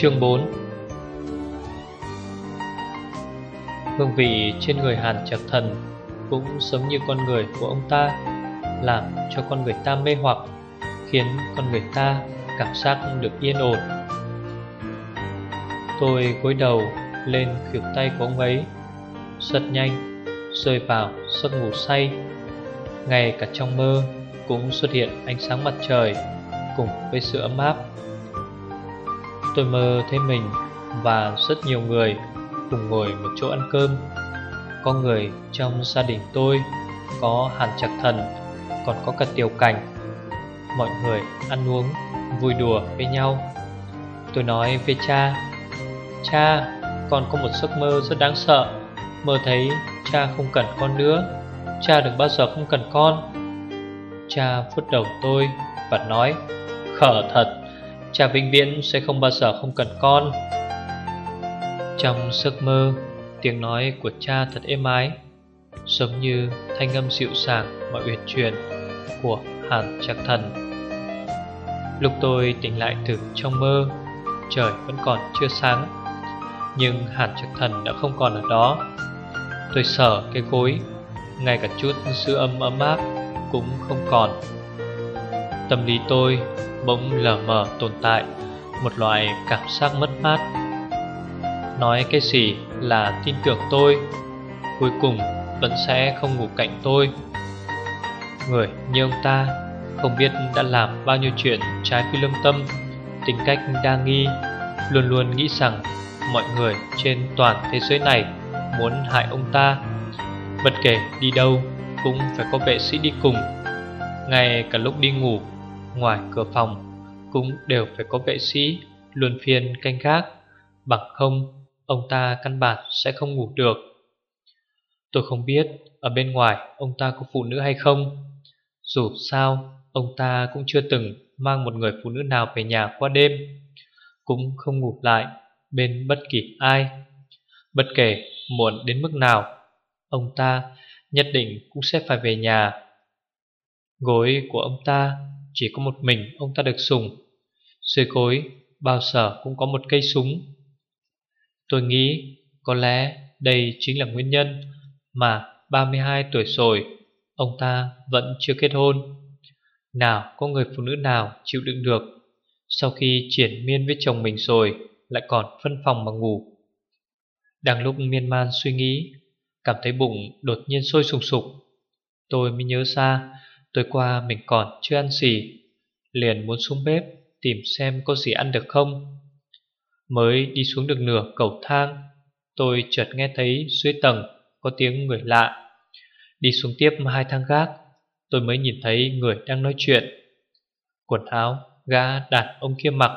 Chương 4 Hương vị trên người Hàn Trạc Thần cũng giống như con người của ông ta, Làm cho con người ta mê hoặc, Khiến con người ta cảm giác được yên ổn. Tôi gối đầu lên khuỷu tay của ông ấy, Rất nhanh, rơi vào giấc ngủ say. Ngay cả trong mơ cũng xuất hiện ánh sáng mặt trời Cùng với sự ấm áp. Tôi mơ thấy mình và rất nhiều người cùng ngồi một chỗ ăn cơm. Có người trong gia đình tôi, Có hàn trạc thần, Còn có cả tiểu cảnh. Mọi người ăn uống, Vui đùa với nhau. Tôi nói với cha Cha, con có một giấc mơ rất đáng sợ. Mơ thấy cha không cần con nữa. Cha đừng bao giờ không cần con? Cha phút đầu tôi và nói Khở thật Cha vĩnh viễn sẽ không bao giờ không cần con. Trong giấc mơ, Tiếng nói của cha thật êm ái, Giống như thanh âm dịu sàng và uyển chuyển Của Hàn Trạc Thần. Lúc tôi tỉnh lại từ trong mơ, Trời vẫn còn chưa sáng, Nhưng Hàn Trạc Thần đã không còn ở đó. Tôi sở cái gối, Ngay cả chút dư âm ấm áp Cũng không còn. Tâm lý tôi bỗng lờ mờ tồn tại, Một loại cảm giác mất mát. Nói cái gì là tin tưởng tôi, Cuối cùng vẫn sẽ không ngủ cạnh tôi. Người như ông ta Không biết đã làm bao nhiêu chuyện trái với lương tâm, Tính cách đa nghi, Luôn luôn nghĩ rằng Mọi người trên toàn thế giới này Muốn hại ông ta. Bất kể đi đâu Cũng phải có vệ sĩ đi cùng, Ngay cả lúc đi ngủ Ngoài cửa phòng Cũng đều phải có vệ sĩ, Luân phiên canh gác. Bằng không, ông ta căn bản sẽ không ngủ được. Tôi không biết Ở bên ngoài ông ta có phụ nữ hay không. Dù sao, Ông ta cũng chưa từng Mang một người phụ nữ nào về nhà qua đêm, Cũng không ngủ lại Bên bất kỳ ai. Bất kể muộn đến mức nào, Ông ta nhất định cũng sẽ phải về nhà. Gối của ông ta chỉ có một mình ông ta được sùng. Dưới cối, bao giờ cũng có một cây súng. Tôi nghĩ có lẽ đây chính là nguyên nhân Mà 32 tuổi rồi Ông ta vẫn chưa kết hôn. Nào có người phụ nữ nào chịu đựng được Sau khi triển miên với chồng mình rồi Lại còn phân phòng mà ngủ. Đang lúc miên man suy nghĩ Cảm thấy bụng đột nhiên sôi sùng sục. Tôi mới nhớ ra Tối qua mình còn chưa ăn gì, Liền muốn xuống bếp Tìm xem có gì ăn được không. Mới đi xuống được nửa cầu thang, Tôi chợt nghe thấy dưới tầng Có tiếng người lạ. Đi xuống tiếp hai thang gác, Tôi mới nhìn thấy người đang nói chuyện. Quần áo gã đàn ông kia mặc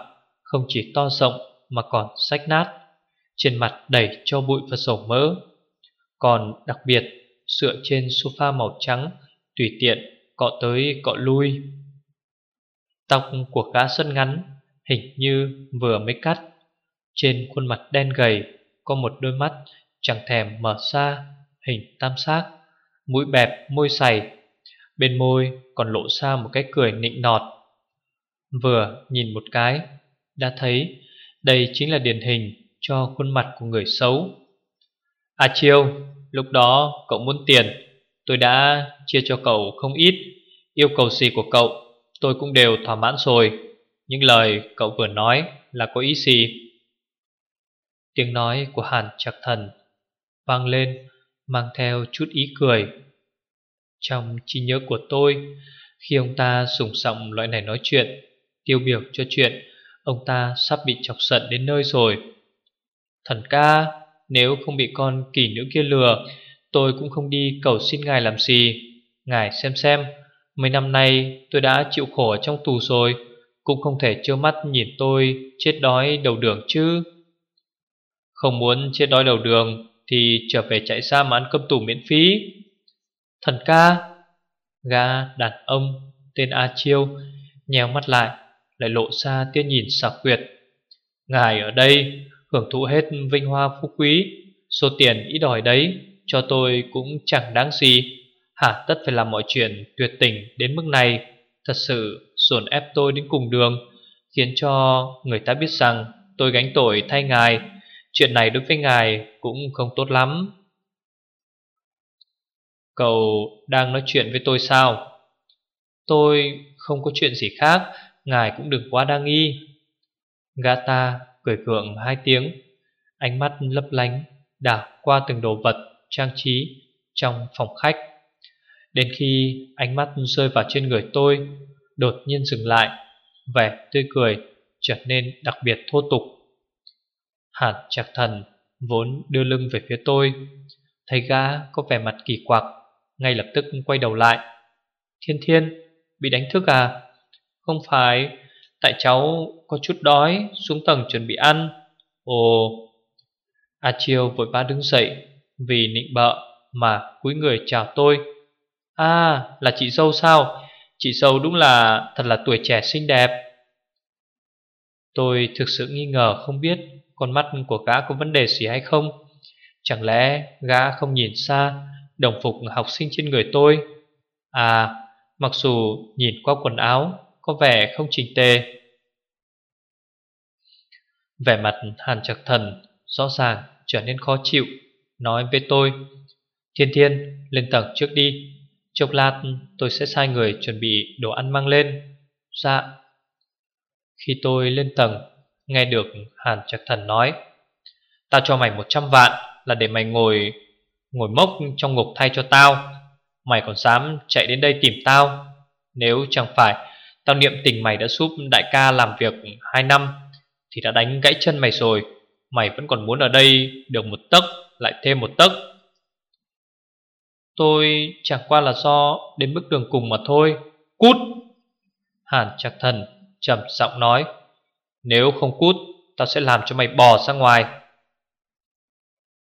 Không chỉ to rộng Mà còn rách nát, Trên mặt đầy cho bụi và sầu mỡ. Còn đặc biệt, Dựa trên sofa màu trắng Tùy tiện cọ tới cọ lui. Tóc của gã xuân ngắn Hình như vừa mới cắt. Trên khuôn mặt đen gầy Có một đôi mắt chẳng thèm mở ra Hình tam giác, Mũi bẹp, môi sày. Bên môi còn lộ ra một cái cười nịnh nọt. Vừa nhìn một cái, Đã thấy Đây chính là điển hình cho khuôn mặt của người xấu. À Chiêu, Lúc đó cậu muốn tiền. Tôi đã chia cho cậu không ít Yêu cầu gì của cậu, Tôi cũng đều thỏa mãn rồi. Những lời cậu vừa nói là có ý gì? Tiếng nói của Hàn Trạc Thần vang lên, mang theo chút ý cười. Trong trí nhớ của tôi, Khi ông ta sùng sọng loại này nói chuyện, Tiêu biểu cho chuyện Ông ta sắp bị chọc giận đến nơi rồi. Thần ca, Nếu không bị con kỳ nữ kia lừa Tôi cũng không đi cầu xin ngài làm gì. Ngài xem xem, Mấy năm nay tôi đã chịu khổ ở trong tù rồi, Cũng không thể trơ mắt nhìn tôi chết đói đầu đường chứ. Không muốn chết đói đầu đường Thì trở về chạy xa mà ăn cơm tù miễn phí. Thần ca ga đàn ông tên A Chiêu Nheo mắt lại Lại lộ ra tia nhìn xảo quyệt. Ngài ở đây hưởng thụ hết vinh hoa phú quý, Số tiền ít đòi đấy. Cho tôi cũng chẳng đáng gì. Hả, tất phải làm mọi chuyện tuyệt tình đến mức này. Thật sự dồn ép tôi đến cùng đường, Khiến cho người ta biết rằng tôi gánh tội thay ngài. Chuyện này đối với ngài cũng không tốt lắm. Cậu đang nói chuyện với tôi sao? Tôi không có chuyện gì khác, Ngài cũng đừng quá đa nghi. Gã ta cười gượng hai tiếng, Ánh mắt lấp lánh, Đảo qua từng đồ vật. Trang trí trong phòng khách. Đến khi ánh mắt rơi vào trên người tôi, Đột nhiên dừng lại, Vẻ tươi cười trở nên đặc biệt thô tục. Hạt chặt thần Vốn đưa lưng về phía tôi, Thấy gã có vẻ mặt kỳ quặc, Ngay lập tức quay đầu lại. Thiên thiên, Bị đánh thức à? Không phải, Tại cháu có chút đói, Xuống tầng chuẩn bị ăn. Ồ. A Chiêu vội vã đứng dậy vì nịnh bợ mà cúi người chào tôi. À là chị dâu sao? Chị dâu đúng là, thật là tuổi trẻ xinh đẹp. Tôi thực sự nghi ngờ không biết Con mắt của gã có vấn đề gì hay không. Chẳng lẽ gã không nhìn xa Đồng phục học sinh trên người tôi? À Mặc dù nhìn qua quần áo, Có vẻ không chỉnh tề. Vẻ mặt hàn trạc thần Rõ ràng trở nên khó chịu. Nói với tôi, Thiên thiên, lên tầng trước đi. Chốc lát tôi sẽ sai người chuẩn bị đồ ăn mang lên. Dạ. Khi tôi lên tầng Nghe được Hàn Trạc Thần nói, Tao cho mày 100 vạn Là để mày ngồi Ngồi mốc trong ngục thay cho tao. Mày còn dám chạy đến đây tìm tao? Nếu chẳng phải Tao niệm tình mày đã giúp đại ca làm việc 2 năm Thì đã đánh gãy chân mày rồi. Mày vẫn còn muốn ở đây Được một tấc lại thêm một tấc. Tôi chẳng qua là do đến bước đường cùng mà thôi. Cút! Hàn Trạc Thần trầm giọng nói, Nếu không cút, Tao sẽ làm cho mày bò ra ngoài.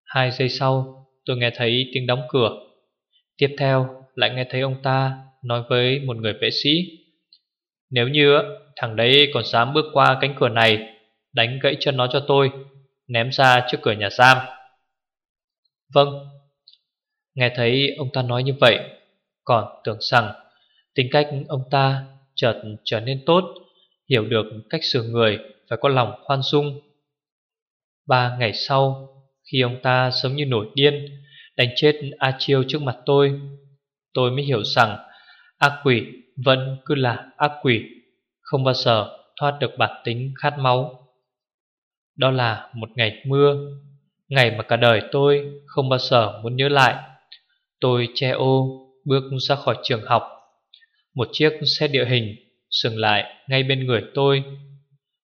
Hai giây sau, Tôi nghe thấy tiếng đóng cửa. Tiếp theo, lại nghe thấy ông ta Nói với một người vệ sĩ, Nếu như thằng đấy còn dám bước qua cánh cửa này, Đánh gãy chân nó cho tôi, Ném ra trước cửa nhà giam. Vâng. Nghe thấy ông ta nói như vậy, Còn tưởng rằng Tính cách ông ta chợt trở nên tốt, Hiểu được cách xử người Phải có lòng khoan dung. Ba ngày sau, Khi ông ta giống như nổi điên, Đánh chết A Chiêu trước mặt tôi Tôi mới hiểu rằng Ác quỷ vẫn cứ là ác quỷ, Không bao giờ thoát được bản tính khát máu. Đó là một ngày mưa Ngày mà cả đời tôi không bao giờ muốn nhớ lại Tôi che ô bước ra khỏi trường học Một chiếc xe địa hình dừng lại ngay bên người tôi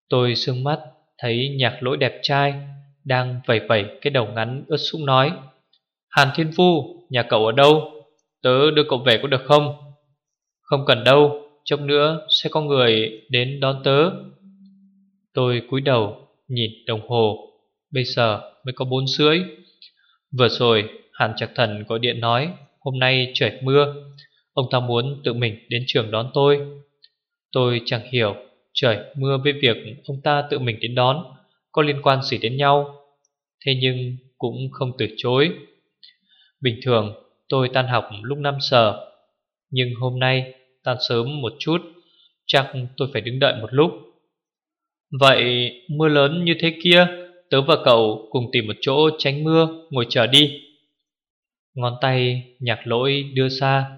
Tôi sương mắt thấy nhạc lỗi đẹp trai Đang vẩy vẩy cái đầu ngắn ướt sũng nói Hàn Thiên Phu, nhà cậu ở đâu? Tớ đưa cậu về có được không? Không cần đâu, chốc nữa sẽ có người đến đón tớ Tôi cúi đầu nhìn đồng hồ Bây giờ mới có bốn rưỡi. Vừa rồi, Hàn Trạc Thần gọi điện nói, Hôm nay trời mưa, Ông ta muốn tự mình đến trường đón tôi. Tôi chẳng hiểu, Trời mưa với việc ông ta tự mình đến đón, Có liên quan gì đến nhau? Thế nhưng cũng không từ chối. Bình thường, tôi tan học lúc 5 giờ, Nhưng hôm nay tan sớm một chút, Chắc tôi phải đứng đợi một lúc. Vậy mưa lớn như thế kia Tớ và cậu cùng tìm một chỗ tránh mưa, Ngồi chờ đi. Ngón tay nhạc lỗi đưa xa,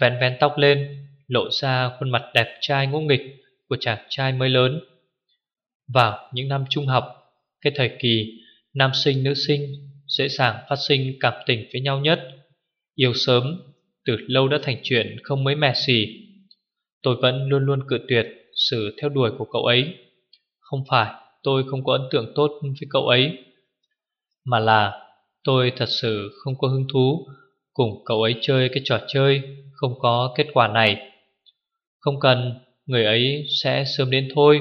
Vén vén tóc lên, Lộ ra khuôn mặt đẹp trai ngũ nghịch Của chàng trai mới lớn. Vào những năm trung học, Cái thời kỳ nam sinh, nữ sinh Dễ dàng phát sinh cảm tình với nhau nhất. Yêu sớm, Từ lâu đã thành chuyện không mấy mẻ gì Tôi vẫn luôn luôn cự tuyệt Sự theo đuổi của cậu ấy. Không phải tôi không có ấn tượng tốt với cậu ấy Mà là Tôi thật sự không có hứng thú Cùng cậu ấy chơi cái trò chơi Không có kết quả này. Không cần, người ấy sẽ sớm đến thôi.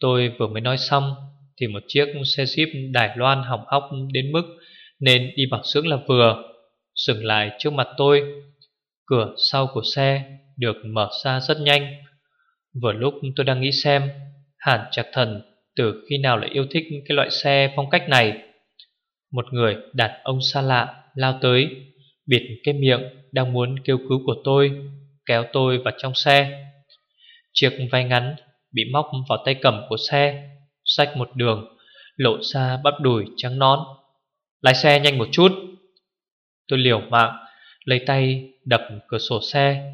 Tôi vừa mới nói xong Thì một chiếc xe jeep Đài Loan hỏng hóc đến mức Nên đi bằng sướng là vừa Dừng lại trước mặt tôi. Cửa sau của xe được mở ra rất nhanh. Vừa lúc tôi đang nghĩ xem Hàn Trạc Thần từ khi nào lại yêu thích cái loại xe phong cách này? Một người đàn ông xa lạ lao tới, Bịt cái miệng đang muốn kêu cứu của tôi, Kéo tôi vào trong xe. Chiếc vai ngắn bị móc vào tay cầm của xe, Xách một đường, Lộ ra bắp đùi trắng nón Lái xe nhanh một chút. Tôi liều mạng, Lấy tay đập cửa sổ xe,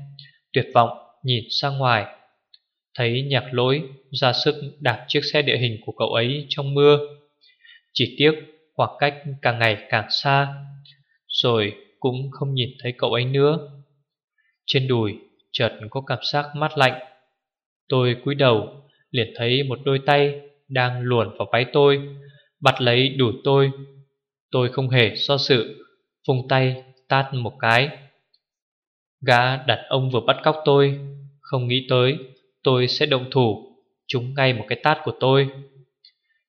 Tuyệt vọng nhìn ra ngoài. Thấy nhạc lỗi ra sức đạp chiếc xe địa hình của cậu ấy trong mưa. Chỉ tiếc khoảng cách càng ngày càng xa, Rồi cũng không nhìn thấy cậu ấy nữa. Trên đùi, chợt có cảm giác mát lạnh. Tôi cúi đầu, liền thấy một đôi tay đang luồn vào váy tôi, Bắt lấy đùi tôi. Tôi không hề do sự Phung tay, tát một cái. Gã đặt ông vừa bắt cóc tôi, Không nghĩ tới Tôi sẽ động thủ chúng ngay một cái tát của tôi.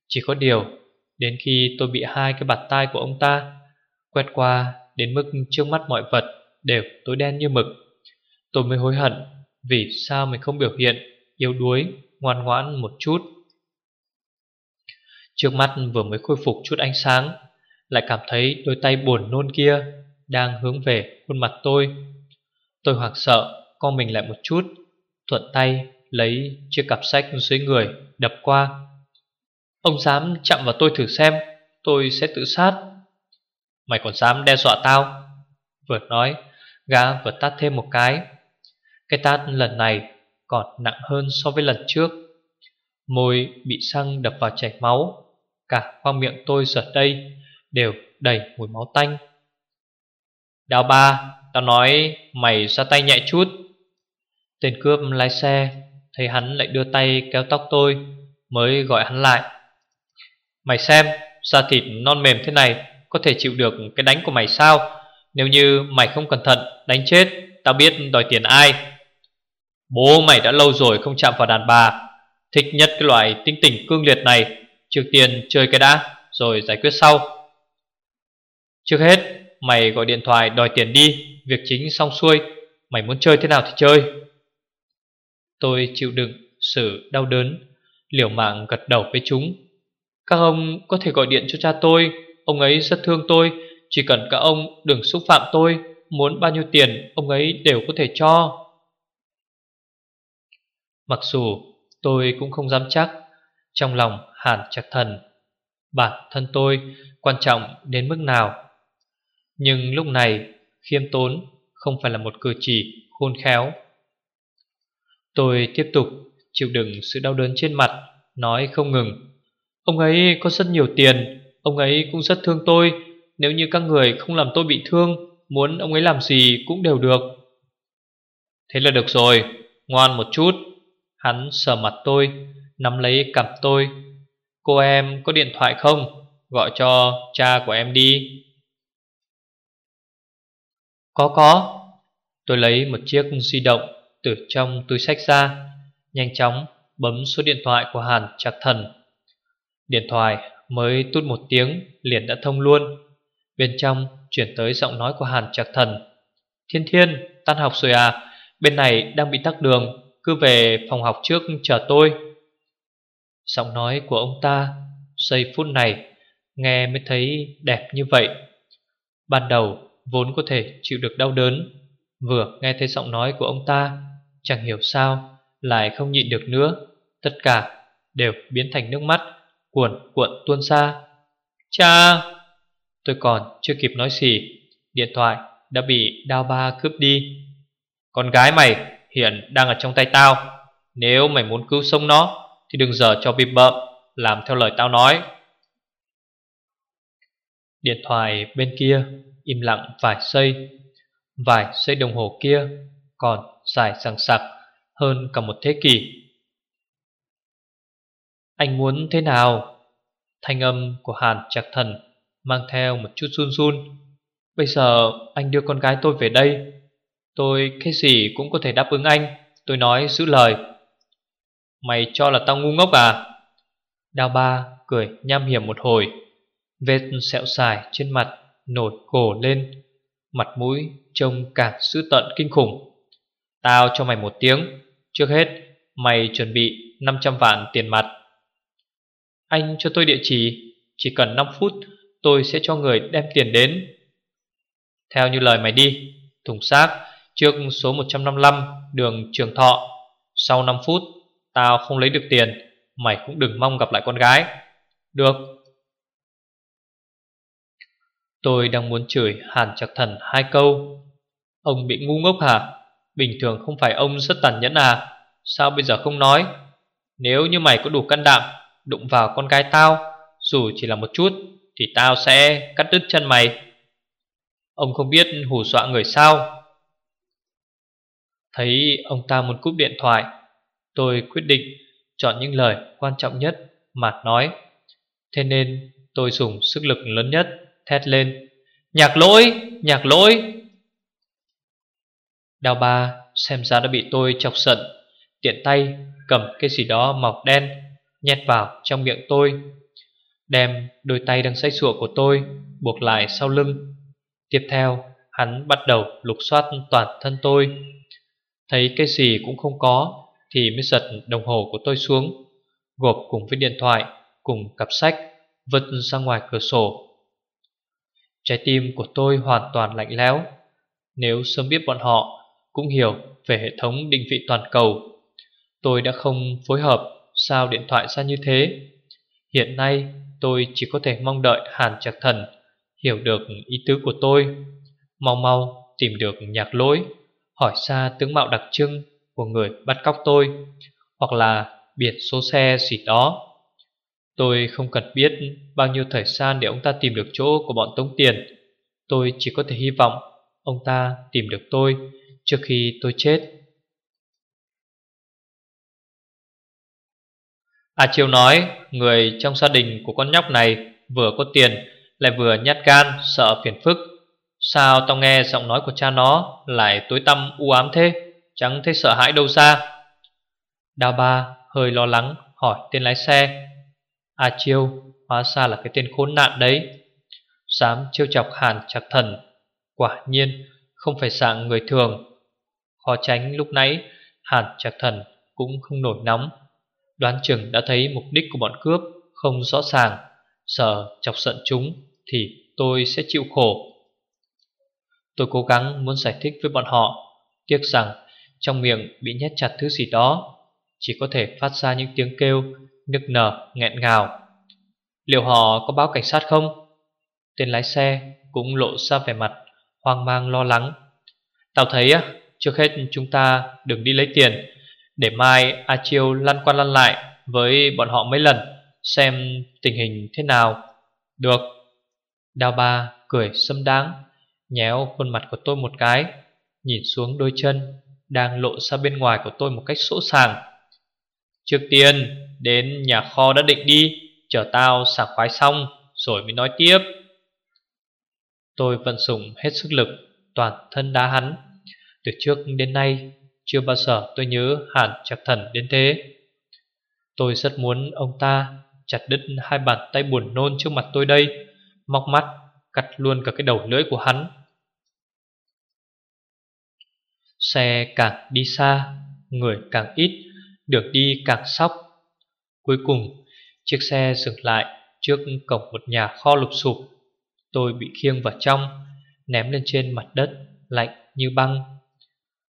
Chỉ có điều Đến khi tôi bị hai cái bạt tai của ông ta Quét qua Đến mức trước mắt mọi vật Đều tối đen như mực Tôi mới hối hận Vì sao mình không biểu hiện Yếu đuối, ngoan ngoãn một chút. Trước mắt vừa mới khôi phục chút ánh sáng Lại cảm thấy đôi tay buồn nôn kia Đang hướng về khuôn mặt tôi. Tôi hoảng sợ Co mình lại một chút Thuận tay lấy chiếc cặp sách dưới người, Đập qua. Ông dám chạm vào tôi thử xem, Tôi sẽ tự sát. Mày còn dám đe dọa tao? Vừa nói, Gã vừa tát thêm một cái. Cái tát lần này còn nặng hơn so với lần trước. Môi bị xăng đập vào chảy máu, Cả khoang miệng tôi giờ đây, Đều đầy mùi máu tanh. Đào ba, Tao nói mày ra tay nhẹ chút. Tên cướp lái xe Thấy hắn lại đưa tay kéo tóc tôi, Mới gọi hắn lại. Mày xem, Da thịt non mềm thế này Có thể chịu được cái đánh của mày sao? Nếu như mày không cẩn thận Đánh chết, Tao biết đòi tiền ai. Bố mày đã lâu rồi không chạm vào đàn bà. Thích nhất cái loại tinh tỉnh cương liệt này. Trước tiên chơi cái đã, Rồi giải quyết sau. Trước hết, Mày gọi điện thoại đòi tiền đi. Việc chính xong xuôi. Mày muốn chơi thế nào thì chơi. Tôi chịu đựng sự đau đớn, Liều mạng gật đầu với chúng. Các ông có thể gọi điện cho cha tôi, Ông ấy rất thương tôi. Chỉ cần các ông đừng xúc phạm tôi, Muốn bao nhiêu tiền Ông ấy đều có thể cho. Mặc dù tôi cũng không dám chắc, Trong lòng hàn chặt thần, Bản thân tôi quan trọng đến mức nào. Nhưng lúc này, khiêm tốn không phải là một cử chỉ khôn khéo. Tôi tiếp tục chịu đựng sự đau đớn trên mặt, Nói không ngừng. Ông ấy có rất nhiều tiền, Ông ấy cũng rất thương tôi. Nếu như các người không làm tôi bị thương, Muốn ông ấy làm gì cũng đều được. Thế là được rồi, Ngoan một chút. Hắn sờ mặt tôi, Nắm lấy cằm tôi. Cô em có điện thoại không? Gọi cho cha của em đi. Có có. Tôi lấy một chiếc di động. Từ trong túi sách ra Nhanh chóng bấm số điện thoại của Hàn Trạc Thần. Điện thoại mới tút một tiếng Liền đã thông luôn. Bên trong chuyển tới giọng nói của Hàn Trạc Thần. Thiên Thiên, tan học rồi à? Bên này đang bị tắc đường cứ về phòng học trước chờ tôi. Giọng nói của ông ta Giây phút này Nghe mới thấy đẹp như vậy. Ban đầu vốn có thể chịu được đau đớn Vừa nghe thấy giọng nói của ông ta, Chẳng hiểu sao Lại không nhịn được nữa. Tất cả đều biến thành nước mắt Cuộn cuộn tuôn ra. Cha! Tôi còn chưa kịp nói gì, Điện thoại đã bị đao ba cướp đi. Con gái mày hiện đang ở trong tay tao. Nếu mày muốn cứu sống nó, Thì đừng giờ cho bịp bợm, Làm theo lời tao nói. Điện thoại bên kia Im lặng vài giây. Vài giây đồng hồ kia Còn dài sằng sặc Hơn cả một thế kỷ. Anh muốn thế nào? Thanh âm của Hàn Trạc Thần Mang theo một chút run run. Bây giờ anh đưa con gái tôi về đây. Tôi cái gì cũng có thể đáp ứng anh. Tôi nói giữ lời. Mày cho là tao ngu ngốc à? Đào ba cười nham hiểm một hồi, Vết sẹo xài trên mặt Nổi cổ lên. Mặt mũi trông càng dữ tận kinh khủng. Tao cho mày một tiếng, Trước hết mày chuẩn bị 500 vạn tiền mặt. Anh cho tôi địa chỉ Chỉ cần 5 phút Tôi sẽ cho người đem tiền đến. Theo như lời mày đi, Thùng xác trước số 155 Đường Trường Thọ. Sau 5 phút, Tao không lấy được tiền, Mày cũng đừng mong gặp lại con gái. Được. Tôi đang muốn chửi Hàn Trạc Thần hai câu. Ông bị ngu ngốc hả? Bình thường không phải ông rất tàn nhẫn à? Sao bây giờ không nói? Nếu như mày có đủ can đảm Đụng vào con gái tao, Dù chỉ là một chút, Thì tao sẽ cắt đứt chân mày. Ông không biết hù dọa người sao? Thấy ông ta muốn cúp điện thoại, Tôi quyết định chọn những lời quan trọng nhất mà nói. Thế nên tôi dùng sức lực lớn nhất thét lên. Nhạc lỗi, nhạc lỗi. Đào ba xem ra đã bị tôi chọc giận Tiện tay cầm cái gì đó màu đen Nhét vào trong miệng tôi Đem đôi tay đang say sụa của tôi Buộc lại sau lưng. Tiếp theo hắn bắt đầu lục soát toàn thân tôi. Thấy cái gì cũng không có Thì mới giật đồng hồ của tôi xuống Gộp cùng với điện thoại Cùng cặp sách Vứt ra ngoài cửa sổ. Trái tim của tôi hoàn toàn lạnh lẽo. Nếu sớm biết bọn họ, Cũng hiểu về hệ thống định vị toàn cầu. Tôi đã không phối hợp Sao điện thoại ra như thế. Hiện nay, tôi chỉ có thể mong đợi Hàn Trạc Thần Hiểu được ý tứ của tôi. Mau mau tìm được nhạc lỗi, Hỏi xa tướng mạo đặc trưng Của người bắt cóc tôi, Hoặc là biển số xe gì đó. Tôi không cần biết bao nhiêu thời gian để ông ta tìm được chỗ của bọn tống tiền. Tôi chỉ có thể hy vọng ông ta tìm được tôi trước khi tôi chết. A Chiêu nói, người trong gia đình của con nhóc này vừa có tiền, lại vừa nhát gan, sợ phiền phức. Sao tao nghe giọng nói của cha nó lại tối tăm u ám thế? Chẳng thấy sợ hãi đâu ra. Đào ba hơi lo lắng, hỏi tên lái xe. A Chiêu, hóa ra là cái tên khốn nạn đấy. Dám chiêu chọc hàn chặt thần, Quả nhiên không phải dạng người thường. Khó tránh lúc nãy, Hàn chặt thần cũng không nổi nóng. Đoán chừng đã thấy mục đích của bọn cướp Không rõ ràng. Sợ chọc giận chúng Thì tôi sẽ chịu khổ. Tôi cố gắng muốn giải thích với bọn họ. Tiếc rằng trong miệng bị nhét chặt thứ gì đó, Chỉ có thể phát ra những tiếng kêu Nức nở, nghẹn ngào. Liệu họ có báo cảnh sát không? Tên lái xe cũng lộ ra vẻ mặt Hoang mang lo lắng. Tao thấy á, trước hết chúng ta đừng đi lấy tiền Để mai A Chiêu lăn qua lăn lại Với bọn họ mấy lần Xem tình hình thế nào. Được. Đào ba cười xâm đáng Nhéo khuôn mặt của tôi một cái Nhìn xuống đôi chân Đang lộ ra bên ngoài của tôi một cách sỗ sàng. Trước tiên Đến nhà kho đã định đi, Chờ tao xả khoái xong Rồi mới nói tiếp. Tôi vận dụng hết sức lực Toàn thân đá hắn. Từ trước đến nay, Chưa bao giờ tôi nhớ hẳn chặt thần đến thế. Tôi rất muốn ông ta Chặt đứt hai bàn tay buồn nôn trước mặt tôi đây, Móc mắt, Cắt luôn cả cái đầu lưỡi của hắn. Xe càng đi xa, Người càng ít, được đi càng sóc. Cuối cùng, chiếc xe dừng lại Trước cổng một nhà kho lục sụp. Tôi bị khiêng vào trong, Ném lên trên mặt đất, Lạnh như băng.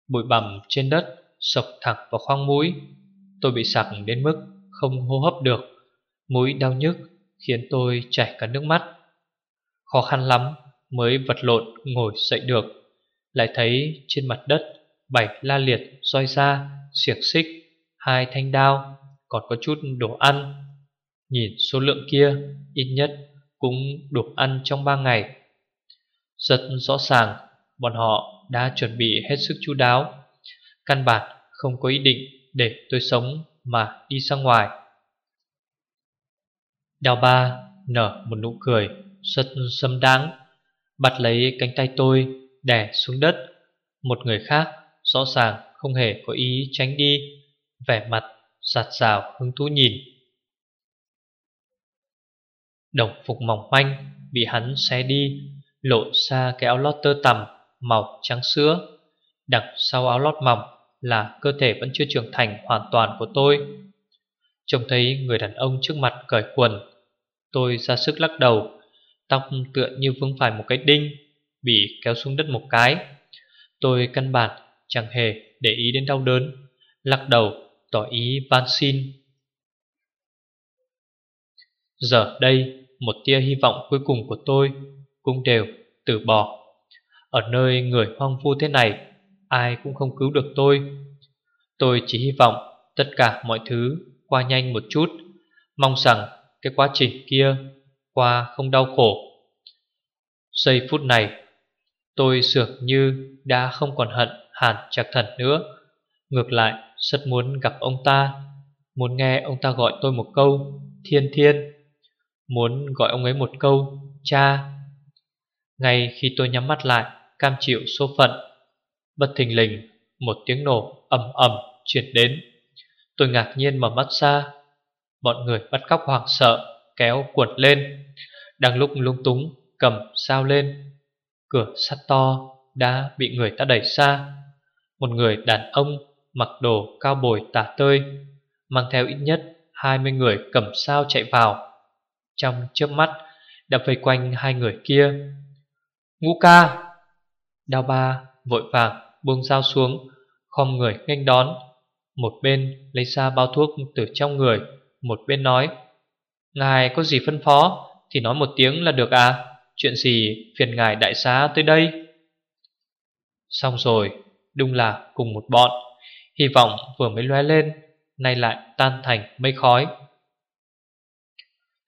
Bụi bằm trên đất Sộc thẳng vào khoang mũi. Tôi bị sặc đến mức không hô hấp được. Mũi đau nhức Khiến tôi chảy cả nước mắt. Khó khăn lắm mới vật lộn ngồi dậy được. Lại thấy trên mặt đất Bảy la liệt roi ra Xiềng xích, Hai thanh đao. Còn có chút đồ ăn. Nhìn số lượng kia, Ít nhất cũng đủ ăn trong ba ngày. Rất rõ ràng, Bọn họ đã chuẩn bị hết sức chú đáo. Căn bản không có ý định Để tôi sống mà đi ra ngoài. Đào ba nở một nụ cười Rất xâm đáng, Bắt lấy cánh tay tôi, Đè xuống đất. Một người khác rõ ràng không hề có ý tránh đi, Vẻ mặt giặt rào hứng thú nhìn. Đồng phục mỏng manh Bị hắn xé đi, Lộ ra cái áo lót tơ tằm Màu trắng sữa. Đằng sau áo lót mỏng Là cơ thể vẫn chưa trưởng thành hoàn toàn của tôi. Trông thấy người đàn ông trước mặt cởi quần, Tôi ra sức lắc đầu, Tóc tựa như vướng phải một cái đinh Bị kéo xuống đất một cái. Tôi căn bản chẳng hề để ý đến đau đớn, Lắc đầu tỏ ý van xin. Giờ đây, một tia hy vọng cuối cùng của tôi Cũng đều từ bỏ. Ở nơi người hoang vu thế này, Ai cũng không cứu được tôi. Tôi chỉ hy vọng tất cả mọi thứ qua nhanh một chút, Mong rằng cái quá trình kia qua không đau khổ. Giây phút này, Tôi dường như đã không còn hận Hàn Trạc Thần nữa. Ngược lại rất muốn gặp ông ta, Muốn nghe ông ta gọi tôi một câu, Thiên thiên Muốn gọi ông ấy một câu, Cha Ngay khi tôi nhắm mắt lại, Cam chịu số phận, Bất thình lình, Một tiếng nổ ầm ầm chuyển đến. Tôi ngạc nhiên mở mắt ra, Bọn người bắt cóc hoảng sợ, Kéo cuột lên, Đang lúc lung túng, cầm sao lên. Cửa sắt to đã bị người ta đẩy xa Một người đàn ông mặc đồ cao bồi tả tơi, Mang theo ít nhất 20 người cầm sao chạy vào. Trong chớp mắt, đã vây quanh hai người kia. Ngũ ca! Đào ba vội vàng buông dao xuống, Khom người nghênh đón. Một bên lấy ra bao thuốc từ trong người, Một bên nói, Ngài có gì phân phó Thì nói một tiếng là được à? Chuyện gì phiền ngài đại xá tới đây? Xong rồi, Đúng là cùng một bọn. Hy vọng vừa mới lóe lên, Nay lại tan thành mây khói.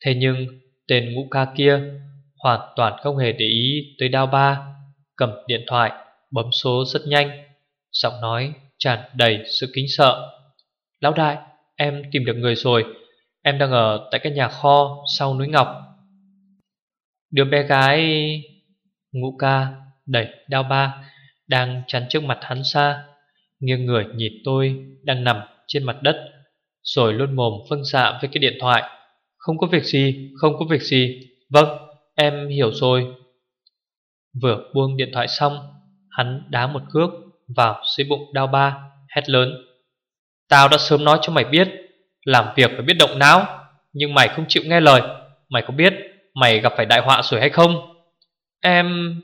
Thế nhưng, Tên ngũ ca kia Hoàn toàn không hề để ý tới đao ba, Cầm điện thoại, Bấm số rất nhanh, Giọng nói tràn đầy sự kính sợ. Lão đại, Em tìm được người rồi, Em đang ở tại cái nhà kho sau núi Ngọc. Đứa bé gái Ngũ ca đẩy đao ba Đang chắn trước mặt hắn xa Nghiêng người nhìn tôi Đang nằm trên mặt đất, Rồi luôn mồm phân xạ với cái điện thoại. Không có việc gì, Không có việc gì. Vâng em hiểu rồi. Vừa buông điện thoại xong, Hắn đá một cước vào dưới bụng đao ba, Hét lớn. Tao đã sớm nói cho mày biết, Làm việc phải biết động não, Nhưng mày không chịu nghe lời. Mày có biết Mày gặp phải đại họa rồi hay không? Em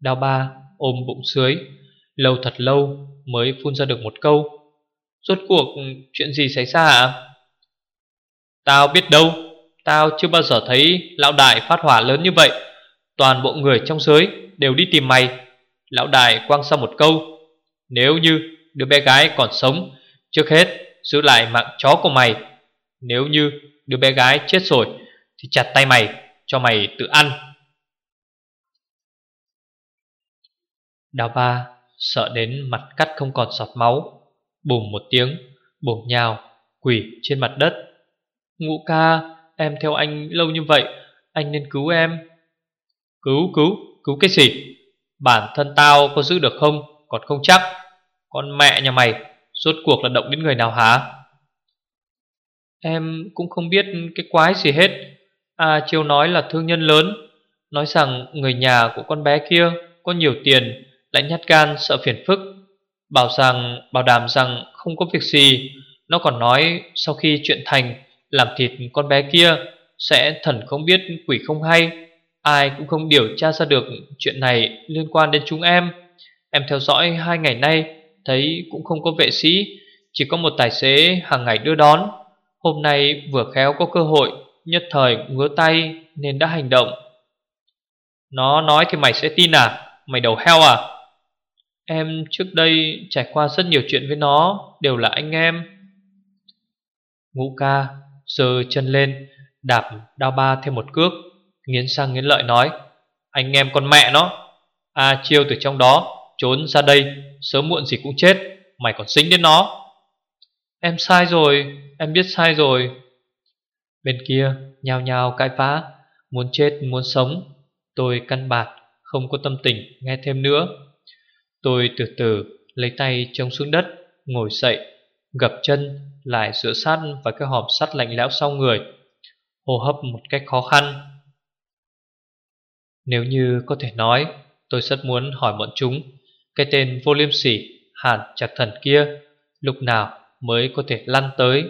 Đào ba ôm bụng dưới Lâu thật lâu mới phun ra được một câu. Rốt cuộc, chuyện gì xảy ra ạ? Tao biết đâu, Tao chưa bao giờ thấy Lão đại phát hỏa lớn như vậy. Toàn bộ người trong giới đều đi tìm mày. Lão đại quăng ra một câu, Nếu như đứa bé gái còn sống, Trước hết giữ lại mạng chó của mày. Nếu như đứa bé gái chết rồi, Thì chặt tay mày, cho mày tự ăn. Đào ba sợ đến mặt cắt không còn giọt máu. Bùm một tiếng, Bổ nhào Quỷ trên mặt đất. Ngũ ca, Em theo anh lâu như vậy, Anh nên cứu em. Cứu cứu Cứu cái gì? Bản thân tao có giữ được không? Còn không chắc. Con mẹ nhà mày, Rốt cuộc là động đến người nào hả? Em cũng không biết cái quái gì hết. À Chiêu nói là thương nhân lớn. Nói rằng người nhà của con bé kia Có nhiều tiền lại nhát gan sợ phiền phức, Bảo rằng, bảo đảm rằng không có việc gì. Nó còn nói sau khi chuyện thành, Làm thịt con bé kia Sẽ thần không biết quỷ không hay. Ai cũng không điều tra ra được Chuyện này liên quan đến chúng em. Em theo dõi hai ngày nay, Thấy cũng không có vệ sĩ, Chỉ có một tài xế hàng ngày đưa đón. Hôm nay vừa khéo có cơ hội, Nhất thời ngứa tay nên đã hành động. Nó nói thì mày sẽ tin à? Mày đầu heo à? Em trước đây trải qua rất nhiều chuyện với nó, Đều là anh em. Ngũ ca Giơ chân lên, Đạp đao ba thêm một cước, Nghiến sang nghiến lợi nói, Anh em con mẹ nó, A chiêu từ trong đó, Trốn ra đây, Sớm muộn gì cũng chết, Mày còn xính đến nó. Em sai rồi, Em biết sai rồi. Bên kia nhao nhao cãi phá Muốn chết, muốn sống, Tôi căn bạc không có tâm tình nghe thêm nữa. Tôi từ từ Lấy tay chống xuống đất, Ngồi dậy, Gập chân, lại dựa sát vào cái hòm sắt lạnh lẽo sau người, Hô hấp một cách khó khăn. Nếu như có thể nói, Tôi rất muốn hỏi bọn chúng, Cái tên vô liêm sỉ, Hàn chặt thần kia, Lúc nào mới có thể lăn tới?